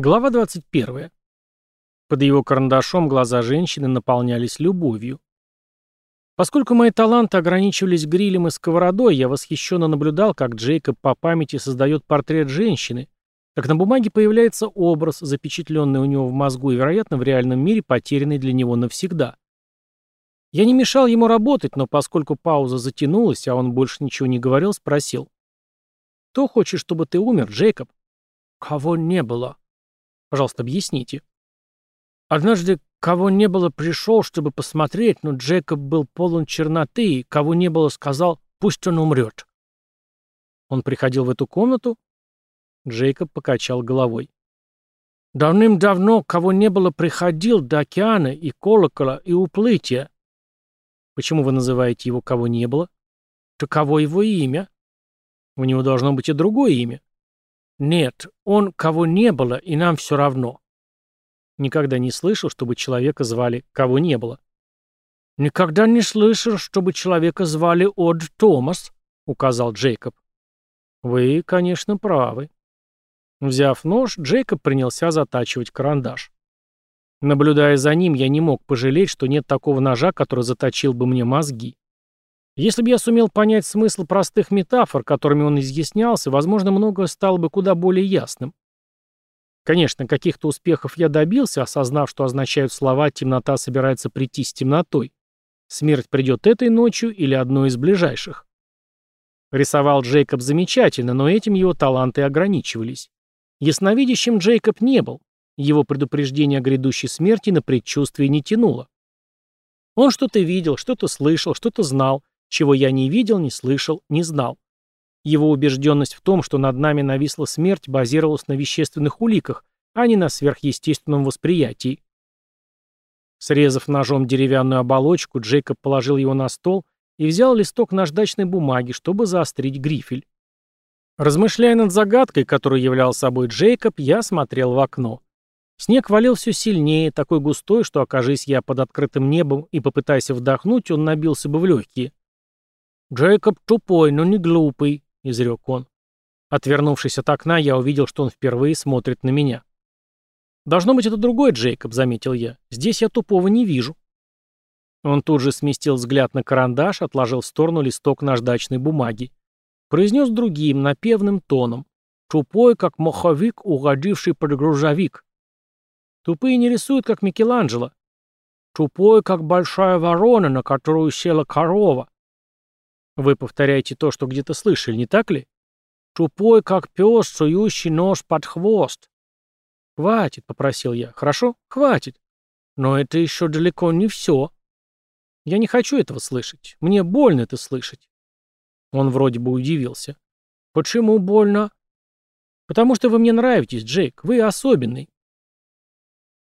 Глава 21. Под его карандашом глаза женщины наполнялись любовью. Поскольку мои таланты ограничивались грилем и сковородой, я восхищенно наблюдал, как Джейкоб по памяти создает портрет женщины, как на бумаге появляется образ, запечатленный у него в мозгу и, вероятно, в реальном мире потерянный для него навсегда. Я не мешал ему работать, но поскольку пауза затянулась, а он больше ничего не говорил, спросил. «Кто хочет, чтобы ты умер, Джейкоб?» «Кого не было?» Пожалуйста, объясните. Однажды кого не было пришел, чтобы посмотреть, но Джекоб был полон черноты, и кого не было сказал, пусть он умрет. Он приходил в эту комнату? Джейкоб покачал головой. Давным-давно кого не было приходил до океана и колокола и уплытия. Почему вы называете его кого не было? Таково его имя. У него должно быть и другое имя. Нет, он кого не было, и нам все равно. Никогда не слышал, чтобы человека звали кого не было. Никогда не слышал, чтобы человека звали Од Томас, указал Джейкоб. Вы, конечно, правы. Взяв нож, Джейкоб принялся затачивать карандаш. Наблюдая за ним, я не мог пожалеть, что нет такого ножа, который заточил бы мне мозги. Если бы я сумел понять смысл простых метафор, которыми он изъяснялся, возможно, многое стало бы куда более ясным. Конечно, каких-то успехов я добился, осознав, что означают слова «темнота собирается прийти с темнотой». Смерть придет этой ночью или одной из ближайших. Рисовал Джейкоб замечательно, но этим его таланты ограничивались. Ясновидящим Джейкоб не был. Его предупреждение о грядущей смерти на предчувствие не тянуло. Он что-то видел, что-то слышал, что-то знал, чего я не видел, не слышал, не знал. Его убежденность в том, что над нами нависла смерть, базировалась на вещественных уликах, а не на сверхъестественном восприятии. Срезав ножом деревянную оболочку, Джейкоб положил его на стол и взял листок наждачной бумаги, чтобы заострить грифель. Размышляя над загадкой, которую являл собой Джейкоб, я смотрел в окно. Снег валил все сильнее, такой густой, что, окажись я под открытым небом и попытаясь вдохнуть, он набился бы в легкие. «Джейкоб тупой, но не глупый», — изрек он. Отвернувшись от окна, я увидел, что он впервые смотрит на меня. «Должно быть, это другой Джейкоб», — заметил я. «Здесь я тупого не вижу». Он тут же сместил взгляд на карандаш, отложил в сторону листок наждачной бумаги. Произнес другим, напевным тоном. «Тупой, как моховик, угодивший под грузовик». «Тупые не рисуют, как Микеланджело». «Тупой, как большая ворона, на которую села корова». Вы повторяете то, что где-то слышали, не так ли? Тупой, как пес, сующий нож под хвост. Хватит, попросил я. Хорошо? Хватит. Но это еще далеко не все. Я не хочу этого слышать. Мне больно это слышать. Он вроде бы удивился. Почему больно? Потому что вы мне нравитесь, Джейк. Вы особенный.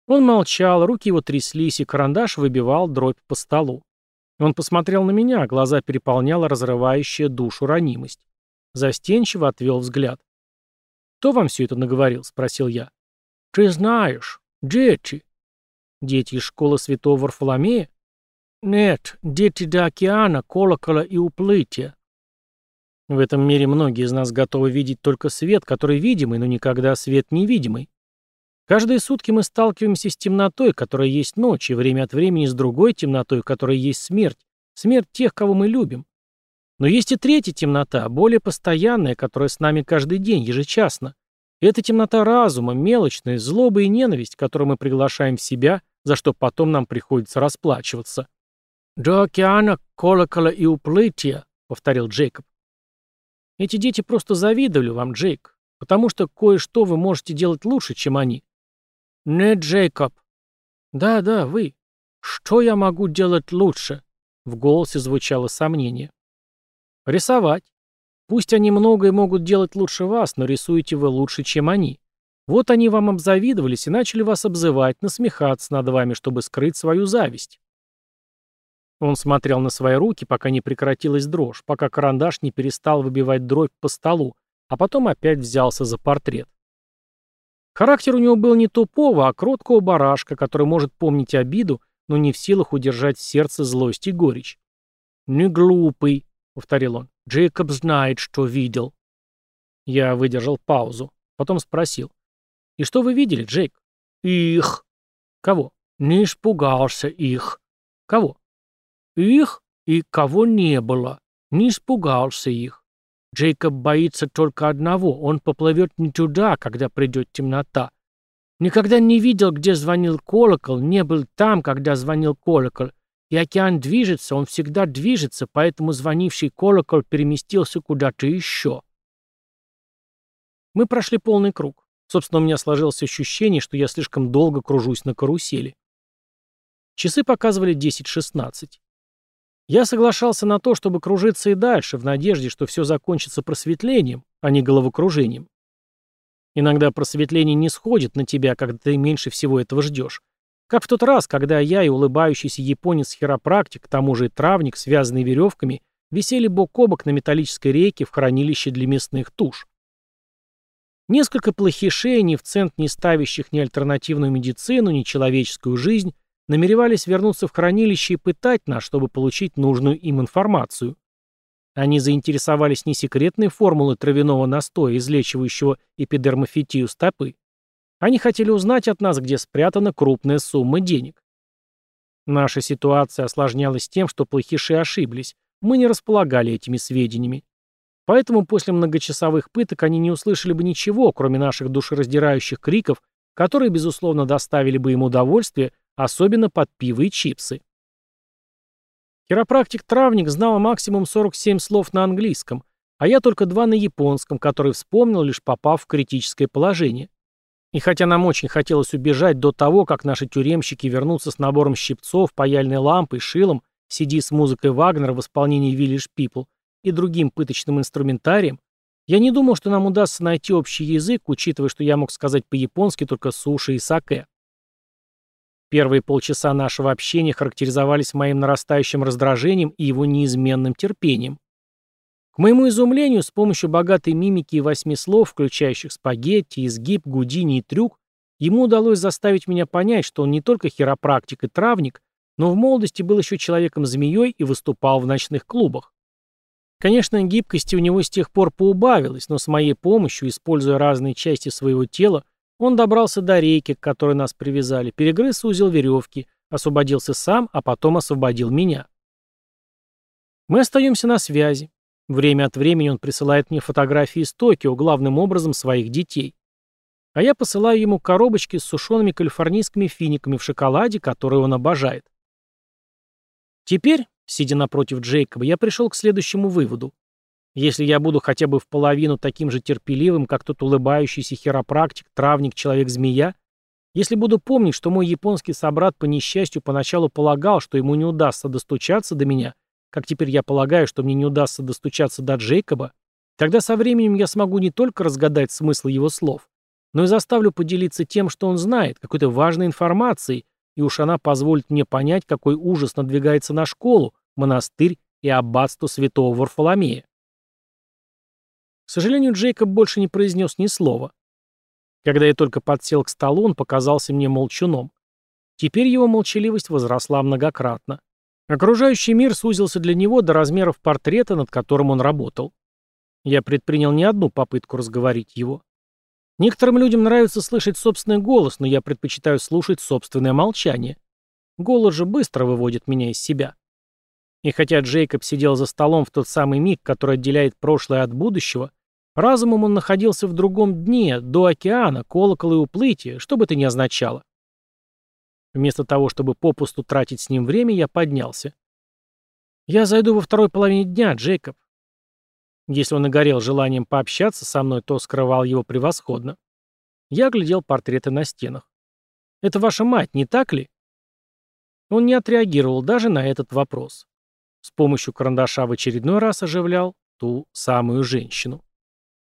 Он молчал, руки его тряслись, и карандаш выбивал дробь по столу. Он посмотрел на меня, глаза переполняла разрывающая душу ранимость. Застенчиво отвел взгляд. «Кто вам все это наговорил?» — спросил я. «Ты знаешь, дети». «Дети из школы святого Варфоломея?» «Нет, дети до океана, колокола и уплытия». В этом мире многие из нас готовы видеть только свет, который видимый, но никогда свет невидимый. Каждые сутки мы сталкиваемся с темнотой, которая есть ночь, и время от времени с другой темнотой, которая есть смерть. Смерть тех, кого мы любим. Но есть и третья темнота, более постоянная, которая с нами каждый день, ежечасно. это темнота разума, мелочная, злоба и ненависть, которую мы приглашаем в себя, за что потом нам приходится расплачиваться. «До океана, колокола и уплытия», — повторил Джейкоб. Эти дети просто завидовали вам, Джейк, потому что кое-что вы можете делать лучше, чем они. «Не Джейкоб». «Да, да, вы. Что я могу делать лучше?» В голосе звучало сомнение. «Рисовать. Пусть они многое могут делать лучше вас, но рисуете вы лучше, чем они. Вот они вам обзавидовались и начали вас обзывать, насмехаться над вами, чтобы скрыть свою зависть». Он смотрел на свои руки, пока не прекратилась дрожь, пока карандаш не перестал выбивать дробь по столу, а потом опять взялся за портрет. Характер у него был не тупого, а кроткого барашка, который может помнить обиду, но не в силах удержать в сердце злость и горечь. «Не глупый», — повторил он. «Джейкоб знает, что видел». Я выдержал паузу. Потом спросил. И что вы видели, Джейк? Их. Кого? Не испугался их. Кого? Их и кого не было. Не испугался их. Джейкоб боится только одного. Он поплывет не туда, когда придет темнота. Никогда не видел, где звонил колокол, не был там, когда звонил колокол. И океан движется, он всегда движется, поэтому звонивший колокол переместился куда-то еще. Мы прошли полный круг. Собственно, у меня сложилось ощущение, что я слишком долго кружусь на карусели. Часы показывали 10.16. Я соглашался на то, чтобы кружиться и дальше, в надежде, что все закончится просветлением, а не головокружением. Иногда просветление не сходит на тебя, когда ты меньше всего этого ждешь. Как в тот раз, когда я и улыбающийся японец-хиропрактик, к тому же и травник, связанный веревками, висели бок о бок на металлической рейке в хранилище для мясных туш. Несколько плохишей, ни в цент не ставящих ни альтернативную медицину, ни человеческую жизнь, намеревались вернуться в хранилище и пытать нас, чтобы получить нужную им информацию. Они заинтересовались не секретной формулой травяного настоя, излечивающего эпидермофитию стопы. Они хотели узнать от нас, где спрятана крупная сумма денег. Наша ситуация осложнялась тем, что плохиши ошиблись. Мы не располагали этими сведениями. Поэтому после многочасовых пыток они не услышали бы ничего, кроме наших душераздирающих криков, которые, безусловно, доставили бы им удовольствие, особенно под пиво и чипсы. Хиропрактик-травник знал максимум 47 слов на английском, а я только два на японском, который вспомнил, лишь попав в критическое положение. И хотя нам очень хотелось убежать до того, как наши тюремщики вернутся с набором щипцов, паяльной лампой, шилом, CD с музыкой Вагнера в исполнении Village People и другим пыточным инструментарием, я не думал, что нам удастся найти общий язык, учитывая, что я мог сказать по-японски только суши и саке. Первые полчаса нашего общения характеризовались моим нарастающим раздражением и его неизменным терпением. К моему изумлению, с помощью богатой мимики и восьми слов, включающих спагетти, изгиб, гудини и трюк, ему удалось заставить меня понять, что он не только хиропрактик и травник, но в молодости был еще человеком-змеей и выступал в ночных клубах. Конечно, гибкости у него с тех пор поубавилось, но с моей помощью, используя разные части своего тела, он добрался до рейки, к которой нас привязали, перегрыз узел веревки, освободился сам, а потом освободил меня. Мы остаемся на связи. Время от времени он присылает мне фотографии из Токио, главным образом своих детей. А я посылаю ему коробочки с сушеными калифорнийскими финиками в шоколаде, которые он обожает. Теперь, сидя напротив Джейкоба, я пришел к следующему выводу. Если я буду хотя бы в половину таким же терпеливым, как тот улыбающийся хиропрактик, травник, человек-змея, если буду помнить, что мой японский собрат по несчастью поначалу полагал, что ему не удастся достучаться до меня, как теперь я полагаю, что мне не удастся достучаться до Джейкоба, тогда со временем я смогу не только разгадать смысл его слов, но и заставлю поделиться тем, что он знает, какой-то важной информацией, и уж она позволит мне понять, какой ужас надвигается на школу, монастырь и аббатство святого Варфоломея. К сожалению, Джейкоб больше не произнес ни слова. Когда я только подсел к столу, он показался мне молчуном. Теперь его молчаливость возросла многократно. Окружающий мир сузился для него до размеров портрета, над которым он работал. Я предпринял не одну попытку разговорить его. Некоторым людям нравится слышать собственный голос, но я предпочитаю слушать собственное молчание. Голос же быстро выводит меня из себя. И хотя Джейкоб сидел за столом в тот самый миг, который отделяет прошлое от будущего, Разумом он находился в другом дне, до океана, колокола и уплытия, что бы это ни означало. Вместо того, чтобы попусту тратить с ним время, я поднялся. «Я зайду во второй половине дня, Джейкоб». Если он и горел желанием пообщаться со мной, то скрывал его превосходно. Я глядел портреты на стенах. «Это ваша мать, не так ли?» Он не отреагировал даже на этот вопрос. С помощью карандаша в очередной раз оживлял ту самую женщину.